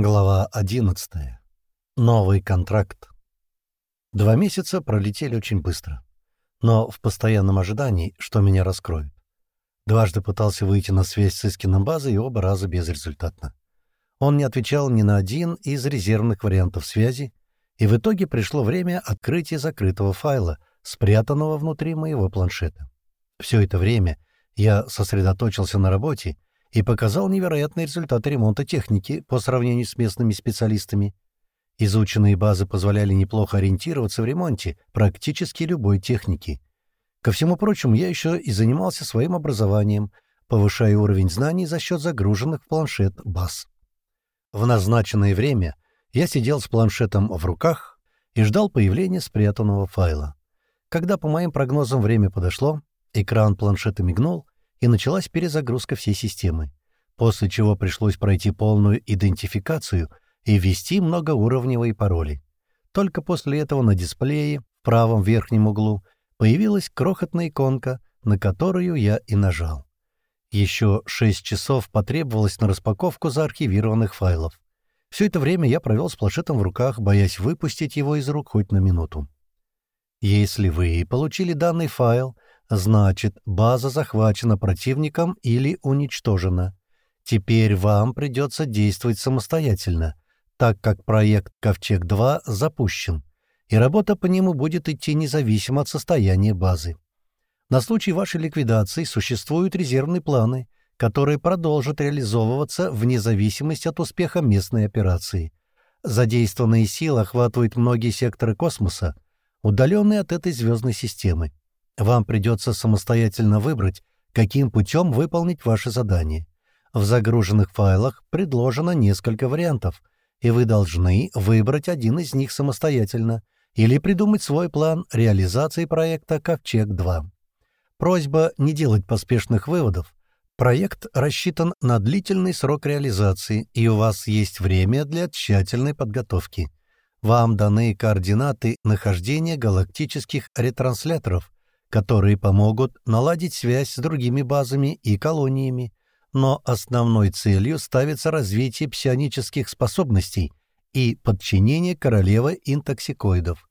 Глава 11. Новый контракт. Два месяца пролетели очень быстро, но в постоянном ожидании, что меня раскроют. Дважды пытался выйти на связь с Искином базой, и оба раза безрезультатно. Он не отвечал ни на один из резервных вариантов связи, и в итоге пришло время открытия закрытого файла, спрятанного внутри моего планшета. Все это время я сосредоточился на работе и показал невероятные результаты ремонта техники по сравнению с местными специалистами. Изученные базы позволяли неплохо ориентироваться в ремонте практически любой техники. Ко всему прочему, я еще и занимался своим образованием, повышая уровень знаний за счет загруженных в планшет баз. В назначенное время я сидел с планшетом в руках и ждал появления спрятанного файла. Когда, по моим прогнозам, время подошло, экран планшета мигнул, и началась перезагрузка всей системы, после чего пришлось пройти полную идентификацию и ввести многоуровневые пароли. Только после этого на дисплее в правом верхнем углу появилась крохотная иконка, на которую я и нажал. Еще шесть часов потребовалось на распаковку заархивированных файлов. Все это время я провел с планшетом в руках, боясь выпустить его из рук хоть на минуту. Если вы получили данный файл, Значит, база захвачена противником или уничтожена. Теперь вам придется действовать самостоятельно, так как проект «Ковчег-2» запущен, и работа по нему будет идти независимо от состояния базы. На случай вашей ликвидации существуют резервные планы, которые продолжат реализовываться вне зависимости от успеха местной операции. Задействованные силы охватывают многие секторы космоса, удаленные от этой звездной системы. Вам придется самостоятельно выбрать, каким путем выполнить ваше задание. В загруженных файлах предложено несколько вариантов, и вы должны выбрать один из них самостоятельно или придумать свой план реализации проекта «Ковчег-2». Просьба не делать поспешных выводов. Проект рассчитан на длительный срок реализации, и у вас есть время для тщательной подготовки. Вам даны координаты нахождения галактических ретрансляторов — которые помогут наладить связь с другими базами и колониями, но основной целью ставится развитие псионических способностей и подчинение королевы интоксикоидов.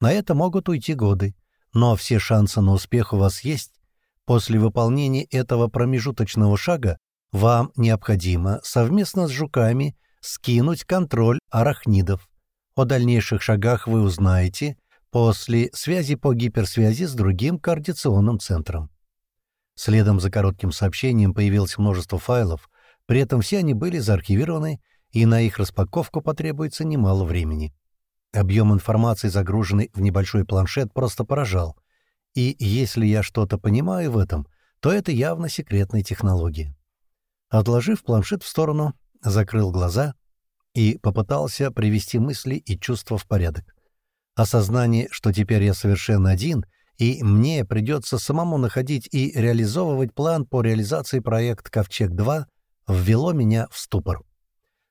На это могут уйти годы, но все шансы на успех у вас есть. После выполнения этого промежуточного шага вам необходимо совместно с жуками скинуть контроль арахнидов. О дальнейших шагах вы узнаете — после связи по гиперсвязи с другим координационным центром. Следом за коротким сообщением появилось множество файлов, при этом все они были заархивированы, и на их распаковку потребуется немало времени. Объем информации, загруженный в небольшой планшет, просто поражал. И если я что-то понимаю в этом, то это явно секретная технология. Отложив планшет в сторону, закрыл глаза и попытался привести мысли и чувства в порядок. Осознание, что теперь я совершенно один, и мне придется самому находить и реализовывать план по реализации проекта «Ковчег-2», ввело меня в ступор.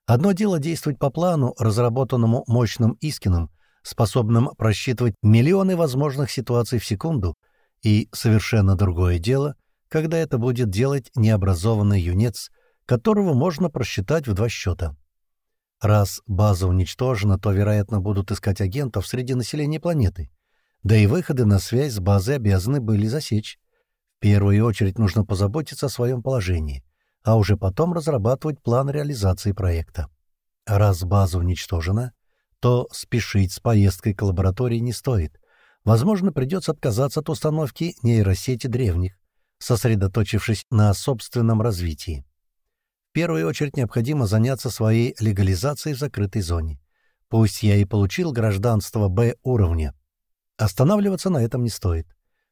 Одно дело действовать по плану, разработанному мощным Искином, способным просчитывать миллионы возможных ситуаций в секунду, и совершенно другое дело, когда это будет делать необразованный юнец, которого можно просчитать в два счета. Раз база уничтожена, то, вероятно, будут искать агентов среди населения планеты. Да и выходы на связь с базой обязаны были засечь. В первую очередь нужно позаботиться о своем положении, а уже потом разрабатывать план реализации проекта. Раз база уничтожена, то спешить с поездкой к лаборатории не стоит. Возможно, придется отказаться от установки нейросети древних, сосредоточившись на собственном развитии. Первую очередь необходимо заняться своей легализацией в закрытой зоне. Пусть я и получил гражданство Б уровня. Останавливаться на этом не стоит.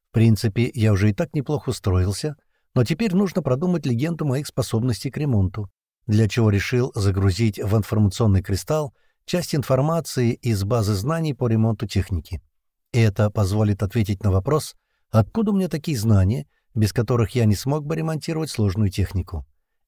В принципе, я уже и так неплохо устроился, но теперь нужно продумать легенду моих способностей к ремонту, для чего решил загрузить в информационный кристалл часть информации из базы знаний по ремонту техники. Это позволит ответить на вопрос, откуда у меня такие знания, без которых я не смог бы ремонтировать сложную технику.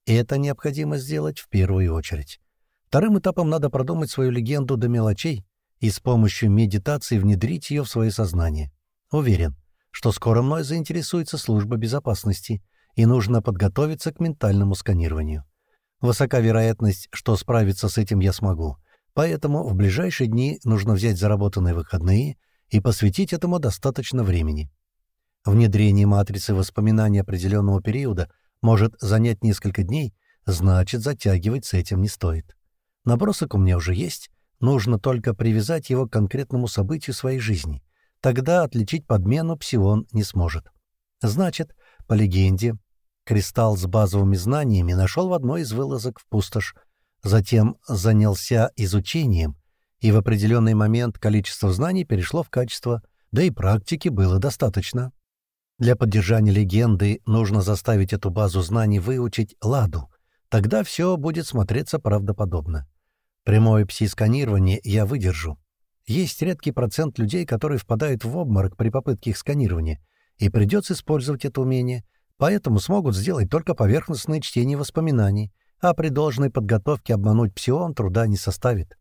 Это необходимо сделать в первую очередь. Вторым этапом надо продумать свою легенду до мелочей и с помощью медитации внедрить ее в свое сознание. Уверен, что скоро мной заинтересуется служба безопасности, и нужно подготовиться к ментальному сканированию. Высока вероятность, что справиться с этим я смогу. Поэтому в ближайшие дни нужно взять заработанные выходные и посвятить этому достаточно времени. Внедрение матрицы воспоминаний определенного периода может занять несколько дней, значит, затягивать с этим не стоит. Набросок у меня уже есть, нужно только привязать его к конкретному событию своей жизни. Тогда отличить подмену псион не сможет. Значит, по легенде, кристалл с базовыми знаниями нашел в одной из вылазок в пустошь, затем занялся изучением, и в определенный момент количество знаний перешло в качество, да и практики было достаточно. Для поддержания легенды нужно заставить эту базу знаний выучить ладу, тогда все будет смотреться правдоподобно. Прямое пси-сканирование я выдержу. Есть редкий процент людей, которые впадают в обморок при попытке их сканирования, и придется использовать это умение, поэтому смогут сделать только поверхностное чтение воспоминаний, а при должной подготовке обмануть псион труда не составит.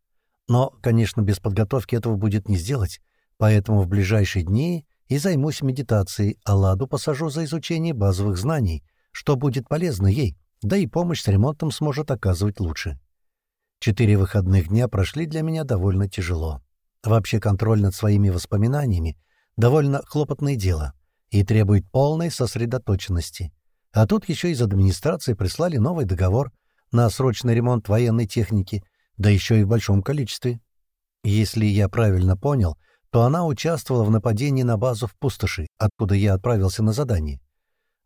Но, конечно, без подготовки этого будет не сделать, поэтому в ближайшие дни и займусь медитацией, а Ладу посажу за изучение базовых знаний, что будет полезно ей, да и помощь с ремонтом сможет оказывать лучше. Четыре выходных дня прошли для меня довольно тяжело. Вообще контроль над своими воспоминаниями — довольно хлопотное дело и требует полной сосредоточенности. А тут еще из администрации прислали новый договор на срочный ремонт военной техники, да еще и в большом количестве. Если я правильно понял, то она участвовала в нападении на базу в Пустоши, откуда я отправился на задание.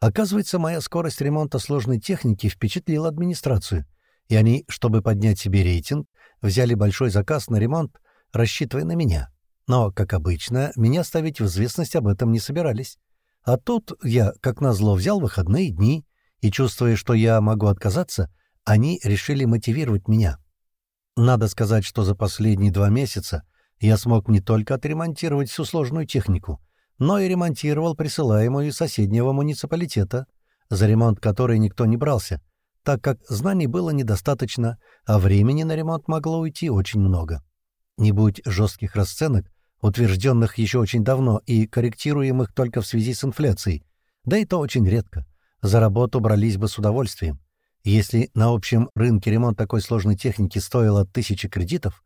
Оказывается, моя скорость ремонта сложной техники впечатлила администрацию — и они, чтобы поднять себе рейтинг, взяли большой заказ на ремонт, рассчитывая на меня. Но, как обычно, меня ставить в известность об этом не собирались. А тут я, как назло, взял выходные дни, и, чувствуя, что я могу отказаться, они решили мотивировать меня. Надо сказать, что за последние два месяца я смог не только отремонтировать всю сложную технику, но и ремонтировал присылаемую из соседнего муниципалитета, за ремонт которой никто не брался — так как знаний было недостаточно, а времени на ремонт могло уйти очень много. Не будь жестких расценок, утвержденных еще очень давно и корректируемых только в связи с инфляцией, да и то очень редко, за работу брались бы с удовольствием. Если на общем рынке ремонт такой сложной техники стоил от тысячи кредитов,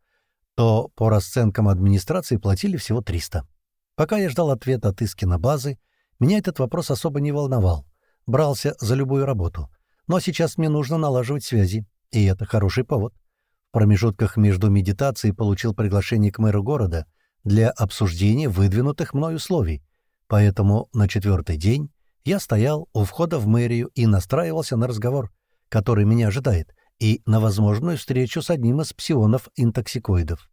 то по расценкам администрации платили всего 300. Пока я ждал ответа от Искина базы, меня этот вопрос особо не волновал. Брался за любую работу. Но сейчас мне нужно налаживать связи, и это хороший повод. В промежутках между медитацией получил приглашение к мэру города для обсуждения выдвинутых мной условий, поэтому на четвертый день я стоял у входа в мэрию и настраивался на разговор, который меня ожидает, и на возможную встречу с одним из псионов-интоксикоидов.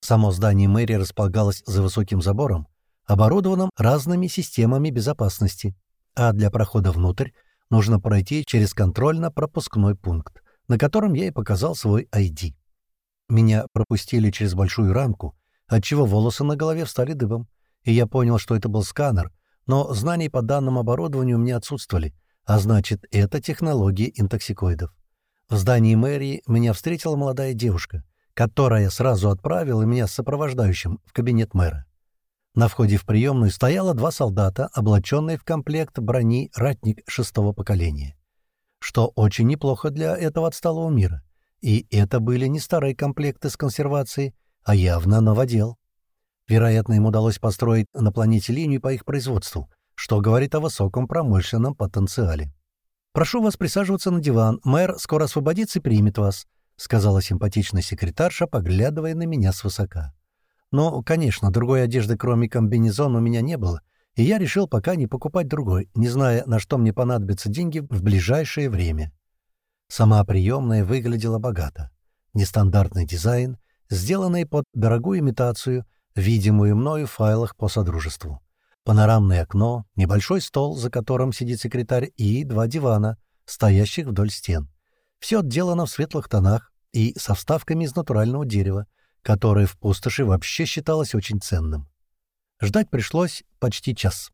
Само здание мэрии располагалось за высоким забором, оборудованным разными системами безопасности, а для прохода внутрь нужно пройти через контрольно-пропускной пункт, на котором я и показал свой ID. Меня пропустили через большую рамку, отчего волосы на голове встали дыбом, и я понял, что это был сканер, но знаний по данному оборудованию у меня отсутствовали, а значит, это технологии интоксикоидов. В здании мэрии меня встретила молодая девушка, которая сразу отправила меня с сопровождающим в кабинет мэра. На входе в приемную стояло два солдата, облаченные в комплект брони ратник шестого поколения. Что очень неплохо для этого отсталого мира. И это были не старые комплекты с консервацией, а явно новодел. Вероятно, им удалось построить на планете линию по их производству, что говорит о высоком промышленном потенциале. «Прошу вас присаживаться на диван. Мэр скоро освободится и примет вас», — сказала симпатичная секретарша, поглядывая на меня свысока. Но, конечно, другой одежды, кроме комбинезона, у меня не было, и я решил пока не покупать другой, не зная, на что мне понадобятся деньги в ближайшее время. Сама приемная выглядела богато. Нестандартный дизайн, сделанный под дорогую имитацию, видимую мною в файлах по содружеству. Панорамное окно, небольшой стол, за которым сидит секретарь, и два дивана, стоящих вдоль стен. Все отделано в светлых тонах и со вставками из натурального дерева, которое в пустоши вообще считалось очень ценным. Ждать пришлось почти час.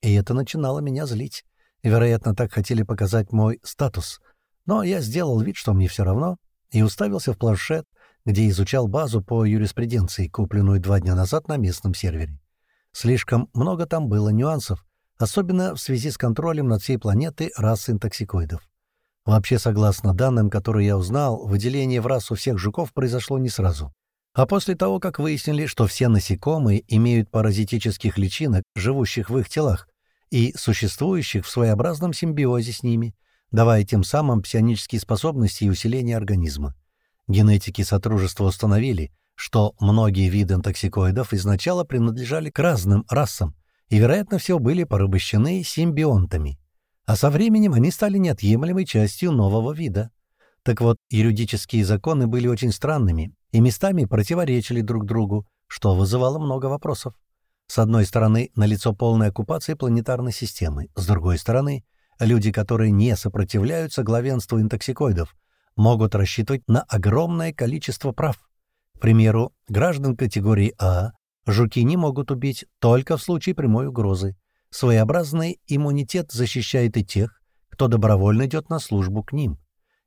И это начинало меня злить. Вероятно, так хотели показать мой статус. Но я сделал вид, что мне все равно, и уставился в планшет, где изучал базу по юриспруденции, купленную два дня назад на местном сервере. Слишком много там было нюансов, особенно в связи с контролем над всей планетой расы интоксикоидов. Вообще, согласно данным, которые я узнал, выделение в расу всех жуков произошло не сразу. А после того, как выяснили, что все насекомые имеют паразитических личинок, живущих в их телах, и существующих в своеобразном симбиозе с ними, давая тем самым псионические способности и усиление организма. Генетики Сотрудничества установили, что многие виды токсикоидов изначально принадлежали к разным расам и, вероятно всего, были порабощены симбионтами. А со временем они стали неотъемлемой частью нового вида. Так вот, юридические законы были очень странными и местами противоречили друг другу, что вызывало много вопросов. С одной стороны, налицо полная оккупация планетарной системы, с другой стороны, люди, которые не сопротивляются главенству интоксикоидов, могут рассчитывать на огромное количество прав. Примеру, граждан категории А жуки не могут убить только в случае прямой угрозы. Своеобразный иммунитет защищает и тех, кто добровольно идет на службу к ним.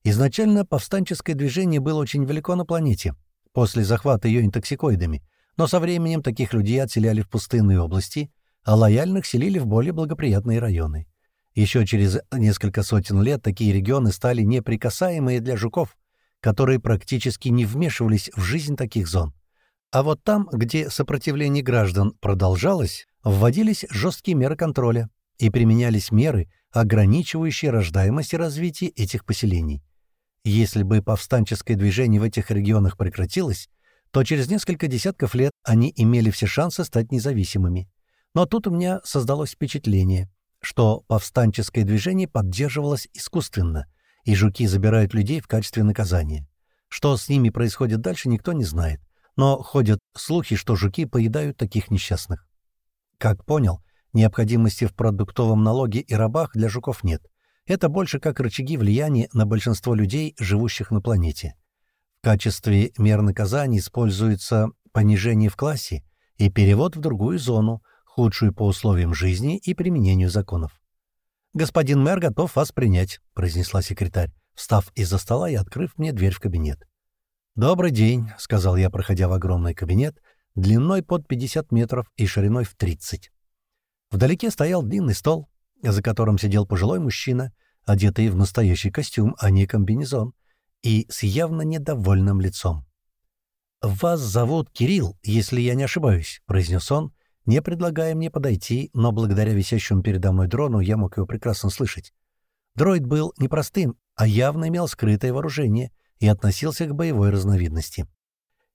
Изначально повстанческое движение было очень велико на планете, после захвата ее интоксикоидами, но со временем таких людей отселяли в пустынные области, а лояльных селили в более благоприятные районы. Еще через несколько сотен лет такие регионы стали неприкасаемые для жуков, которые практически не вмешивались в жизнь таких зон. А вот там, где сопротивление граждан продолжалось, вводились жесткие меры контроля и применялись меры, ограничивающие рождаемость и развитие этих поселений. Если бы повстанческое движение в этих регионах прекратилось, то через несколько десятков лет они имели все шансы стать независимыми. Но тут у меня создалось впечатление, что повстанческое движение поддерживалось искусственно, и жуки забирают людей в качестве наказания. Что с ними происходит дальше, никто не знает, но ходят слухи, что жуки поедают таких несчастных. Как понял, необходимости в продуктовом налоге и рабах для жуков нет. Это больше как рычаги влияния на большинство людей, живущих на планете. В качестве мер наказания используется понижение в классе и перевод в другую зону, худшую по условиям жизни и применению законов. «Господин мэр готов вас принять», — произнесла секретарь, встав из-за стола и открыв мне дверь в кабинет. «Добрый день», — сказал я, проходя в огромный кабинет, длиной под 50 метров и шириной в 30. Вдалеке стоял длинный стол, за которым сидел пожилой мужчина, одетый в настоящий костюм, а не комбинезон, и с явно недовольным лицом. «Вас зовут Кирилл, если я не ошибаюсь», — произнес он, не предлагая мне подойти, но благодаря висящему передо мной дрону я мог его прекрасно слышать. Дроид был непростым, а явно имел скрытое вооружение и относился к боевой разновидности.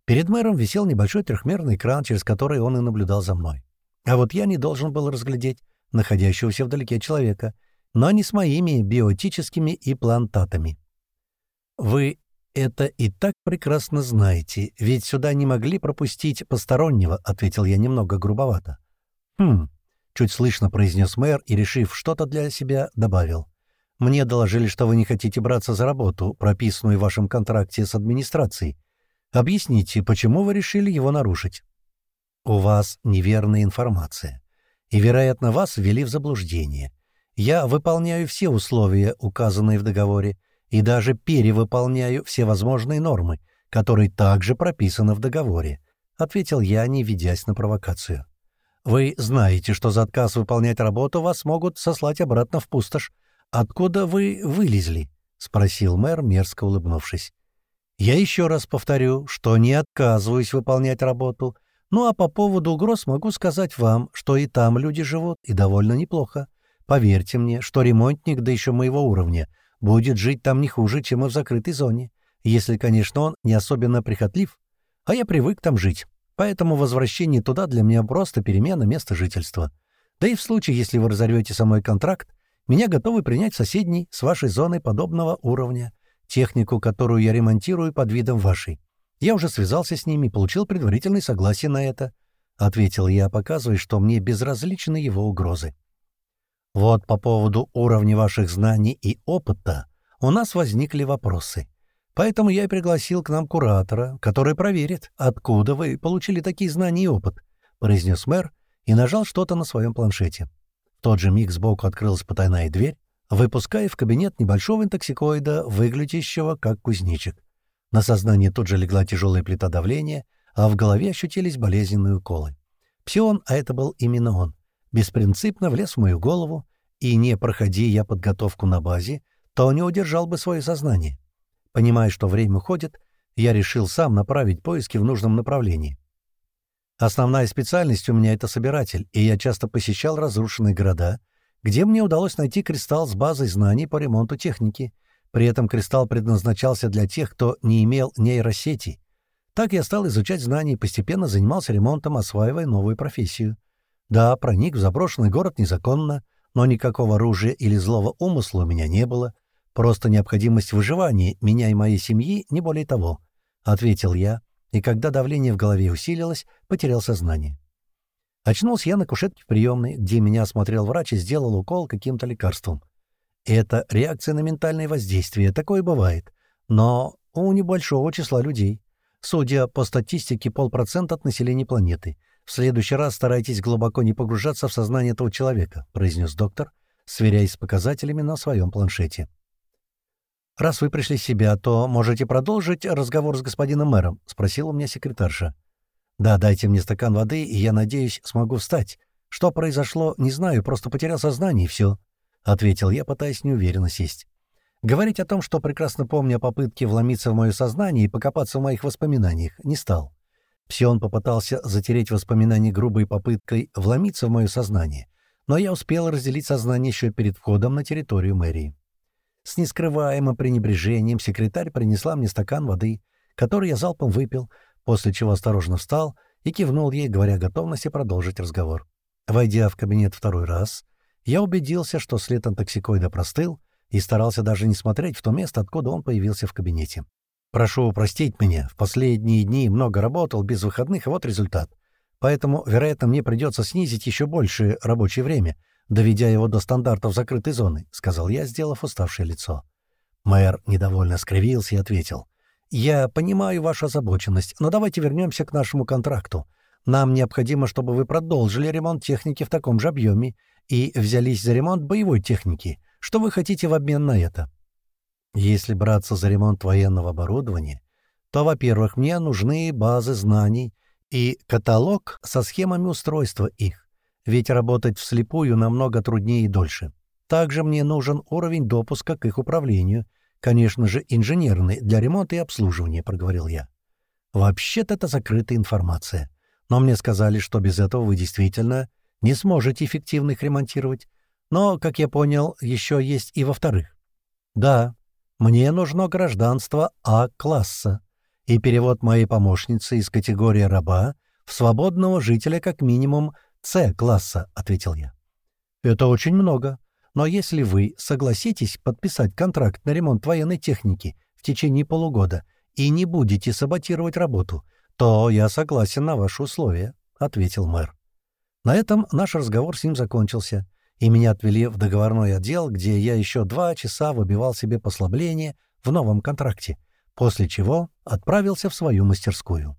Перед мэром висел небольшой трехмерный экран, через который он и наблюдал за мной. А вот я не должен был разглядеть находящегося вдалеке человека, но не с моими биотическими имплантатами. «Вы это и так прекрасно знаете, ведь сюда не могли пропустить постороннего», — ответил я немного грубовато. «Хм», — чуть слышно произнес мэр и, решив что-то для себя, добавил. «Мне доложили, что вы не хотите браться за работу, прописанную в вашем контракте с администрацией. Объясните, почему вы решили его нарушить?» «У вас неверная информация, и, вероятно, вас ввели в заблуждение. Я выполняю все условия, указанные в договоре, и даже перевыполняю все возможные нормы, которые также прописаны в договоре», — ответил я, не ведясь на провокацию. «Вы знаете, что за отказ выполнять работу вас могут сослать обратно в пустошь. Откуда вы вылезли?» — спросил мэр, мерзко улыбнувшись. «Я еще раз повторю, что не отказываюсь выполнять работу. Ну а по поводу угроз могу сказать вам, что и там люди живут, и довольно неплохо. Поверьте мне, что ремонтник, да еще моего уровня, будет жить там не хуже, чем и в закрытой зоне, если, конечно, он не особенно прихотлив, а я привык там жить, поэтому возвращение туда для меня просто перемена места жительства. Да и в случае, если вы разорвете со мной контракт, меня готовы принять соседний с вашей зоной подобного уровня, технику, которую я ремонтирую под видом вашей. Я уже связался с ними и получил предварительное согласие на это», — ответил я, показывая, что мне безразличны его угрозы. Вот по поводу уровня ваших знаний и опыта у нас возникли вопросы. Поэтому я и пригласил к нам куратора, который проверит, откуда вы получили такие знания и опыт», — произнес мэр и нажал что-то на своем планшете. В тот же миг сбоку открылась потайная дверь, выпуская в кабинет небольшого интоксикоида, выглядящего как кузнечик. На сознание тут же легла тяжелая плита давления, а в голове ощутились болезненные уколы. Псион, а это был именно он, беспринципно влез в мою голову, и не проходи я подготовку на базе, то не удержал бы свое сознание. Понимая, что время уходит, я решил сам направить поиски в нужном направлении. Основная специальность у меня — это собиратель, и я часто посещал разрушенные города, где мне удалось найти кристалл с базой знаний по ремонту техники. При этом кристалл предназначался для тех, кто не имел нейросети. Так я стал изучать знания и постепенно занимался ремонтом, осваивая новую профессию. Да, проник в заброшенный город незаконно, но никакого оружия или злого умысла у меня не было. Просто необходимость выживания меня и моей семьи, не более того. — ответил я, и когда давление в голове усилилось, потерял сознание. Очнулся я на кушетке в приемной, где меня осмотрел врач и сделал укол каким-то лекарством. Это реакция на ментальное воздействие, такое бывает. Но у небольшого числа людей. Судя по статистике, полпроцента от населения планеты. В следующий раз старайтесь глубоко не погружаться в сознание этого человека, произнес доктор, сверяясь с показателями на своем планшете. «Раз вы пришли в себя, то можете продолжить разговор с господином мэром?» — спросила у меня секретарша. «Да, дайте мне стакан воды, и я, надеюсь, смогу встать. Что произошло, не знаю, просто потерял сознание, и все», — ответил я, пытаясь неуверенно сесть. Говорить о том, что прекрасно помню о попытке вломиться в мое сознание и покопаться в моих воспоминаниях, не стал. Псион попытался затереть воспоминания грубой попыткой вломиться в мое сознание, но я успел разделить сознание еще перед входом на территорию мэрии. С нескрываемым пренебрежением секретарь принесла мне стакан воды, который я залпом выпил, после чего осторожно встал и кивнул ей, говоря о готовности продолжить разговор. Войдя в кабинет второй раз, я убедился, что след антоксикоида простыл, и старался даже не смотреть в то место, откуда он появился в кабинете. «Прошу простить меня, в последние дни много работал, без выходных, и вот результат. Поэтому, вероятно, мне придется снизить еще больше рабочее время, доведя его до стандартов закрытой зоны», — сказал я, сделав уставшее лицо. Мэр недовольно скривился и ответил. «Я понимаю вашу озабоченность, но давайте вернемся к нашему контракту. Нам необходимо, чтобы вы продолжили ремонт техники в таком же объеме и взялись за ремонт боевой техники. Что вы хотите в обмен на это?» «Если браться за ремонт военного оборудования, то, во-первых, мне нужны базы знаний и каталог со схемами устройства их ведь работать вслепую намного труднее и дольше. Также мне нужен уровень допуска к их управлению, конечно же, инженерный, для ремонта и обслуживания», — проговорил я. «Вообще-то это закрытая информация. Но мне сказали, что без этого вы действительно не сможете эффективно их ремонтировать. Но, как я понял, еще есть и во-вторых. Да, мне нужно гражданство А-класса и перевод моей помощницы из категории раба в свободного жителя как минимум «С-класса», — ответил я. «Это очень много. Но если вы согласитесь подписать контракт на ремонт военной техники в течение полугода и не будете саботировать работу, то я согласен на ваши условия», — ответил мэр. На этом наш разговор с ним закончился, и меня отвели в договорной отдел, где я еще два часа выбивал себе послабление в новом контракте, после чего отправился в свою мастерскую.